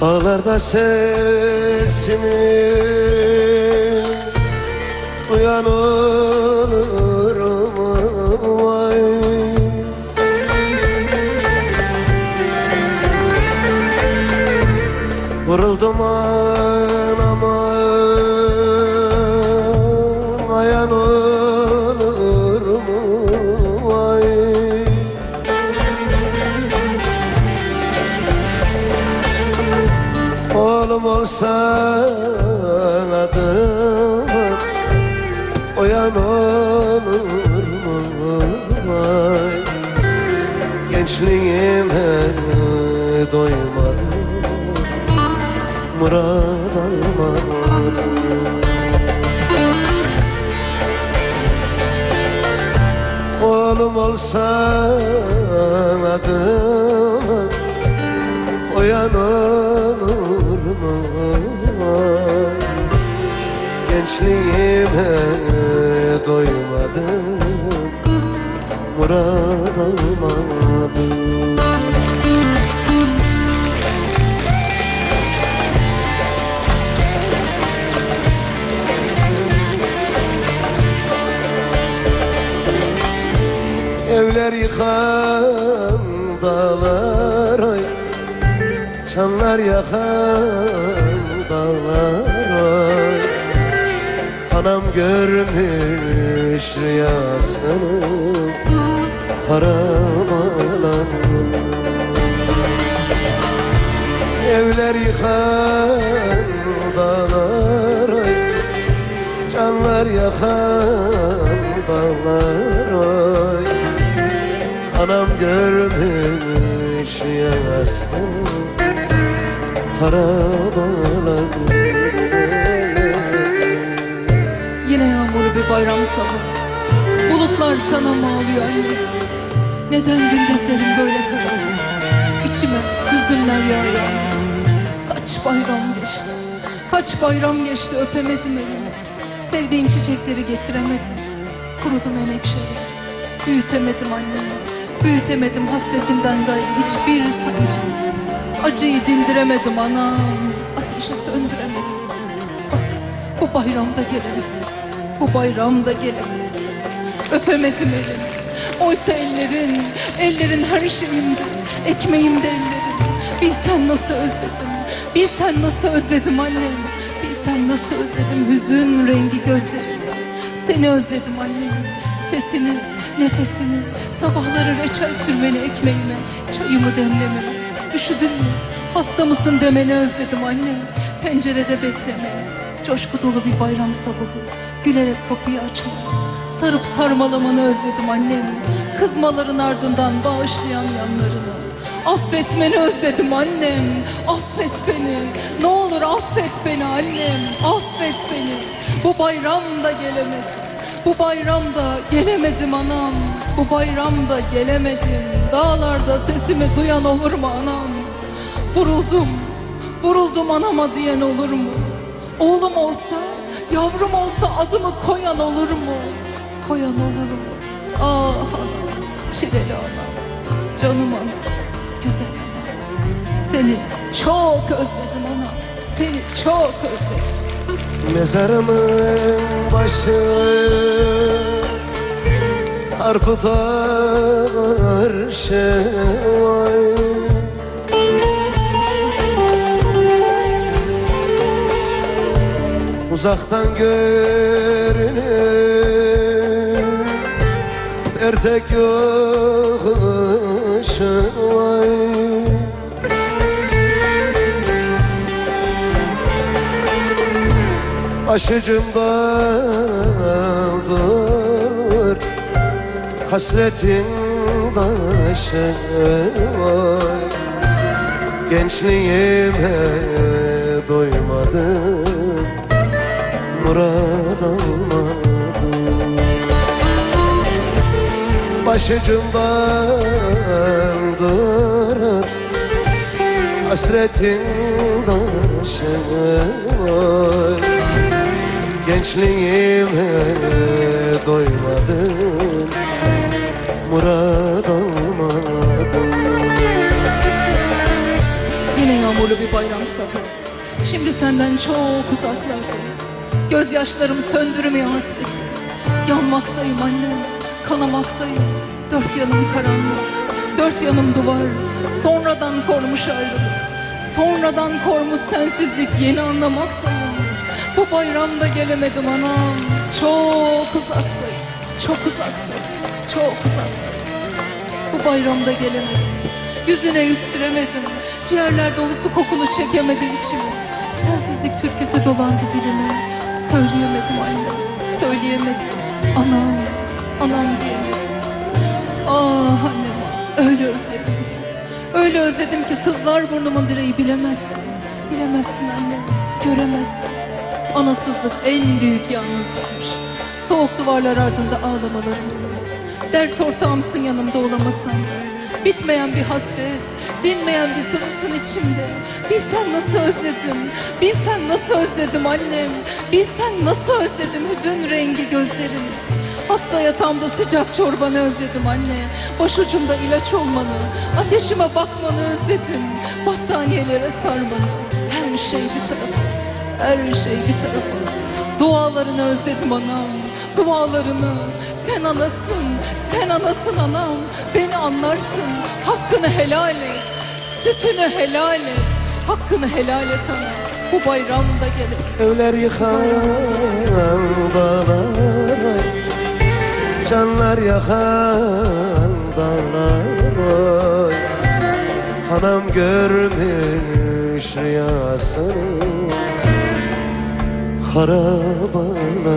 Dağlarda olur mu vay Vuruldum anama Oğlum olsan adım Oyan olur mu? Gençliğime doymadım Murad almadım Oğlum olsan adım Oyan olur mu Gençliğime doymadım Murad almadım Evler yıkan Çanlar yakan dağlar oy Anam görmüş rüyasını Haramalar Evler yıkan dağlar oy Canlar yakan dağlar oy Anam görmüş yasın Harabalar Yine yağmurlu bir bayram sabahı. Bulutlar sana mı ağlıyor anne Neden gündüzlerin böyle kara İçime hüzünler yağıyor. Kaç bayram geçti Kaç bayram geçti öpemedim elini Sevdiğin çiçekleri getiremedim Kurudum menekşeleri Büyütemedim annemi Büyütemedim hasretinden gayrı hiçbir sancı Acıyı dindiremedim anam. Ateşi söndüremedim Bak bu bayramda gelemedi Bu bayramda gelemedi Öpemedim elini Oysa ellerin Ellerin her şeyimdi Ekmeğimde ellerin. Bilsen nasıl özledim. Bilsen nasıl özledim annem. Bilsen nasıl özledim hüzün rengi gözlerini Seni özledim annem. Sesini, nefesini. Sabahları reçel sürmeni ekmeğime Çayımı demlemeni Üşüdün mü? Hasta mısın demeni özledim annem Pencerede beklemeyi Coşku dolu bir bayram sabahı. Gülerek kapıyı açmayı Sarıp sarmalamanı özledim annem. Kızmaların ardından bağışlayan yanlarını Affetmeni özledim annem. Affet beni. Ne olur affet beni annem. Affet beni. Bu bayramda gelemedim Bu bayramda gelemedim anam. Bu bayramda gelemedim. Dağlarda sesimi duyan olur mu anam? Vuruldum Vuruldum anama diyen olur mu? Oğlum olsa Yavrum olsa adımı koyan olur mu? Koyan olur mu? Ah anam Çileli anam Canım anam Güzel anam. Seni çok özledim anam Seni çok özledim Mezarımın başı Harput arşı vay Uzaktan görünür Ertek yokuşu. vay Başucumdadır Hasretin başı vay Gençliğime doymadım Murad almadım Başucumdadır Hasretin taşı vay Gençliğime doymadım Murad almadım Yine yağmurlu bir bayram sabahı. Senden çok uzaklardayım Gözyaşlarım söndürmüyor hasreti Yanmaktayım annem, kanamaktayım. Dört yanım karanlık, dört yanım duvar. Sonradan kormuş ayrılık. Sonradan kormuş sensizlik yeni anlamaktayım Bu bayramda gelemedim anam. Çok uzaktayım, çok uzaktayım, çok uzaktayım Bu bayramda gelemedim. Yüzüne yüz süremedim. Ciğerler dolusu kokunu çekemedim içime. Sensizlik türküsü dolandı dilime. Söyleyemedim anne Söyleyemedim. Anam Anam diyemedim. Ah annem öyle özledim ki. Öyle özledim ki sızlar burnumun direği. Bilemezsin Bilemezsin annem göremezsin Anasızlık en büyük yalnızlıktır. Soğuk duvarlar ardında ağlamalarımsın Dert ortağımsın yanımda olamasan. Da Bitmeyen bir hasret, dinmeyen bir sızısın içimde. Bilsen nasıl özledim, bilsen nasıl özledim annem. Bilsen nasıl özledim hüzün rengi gözlerini Hasta yatağımda sıcak çorbanı özledim anne. Başucumda ilaç olmanı Ateşime bakmanı özledim. Battaniyelere sarmanı Her şey bir tarafa Her şey bir tarafa. Dualarını özledim anam Dualarını. Sen anasın Sen anasın anam. Beni anlarsın Hakkını helal et. Sütünü helal et Hakkını helal et anam. Bu bayramda gelir Evler yıkan dağlar. Canlar yakan dağlar. Oy. Anam görmüş rüyasını karavana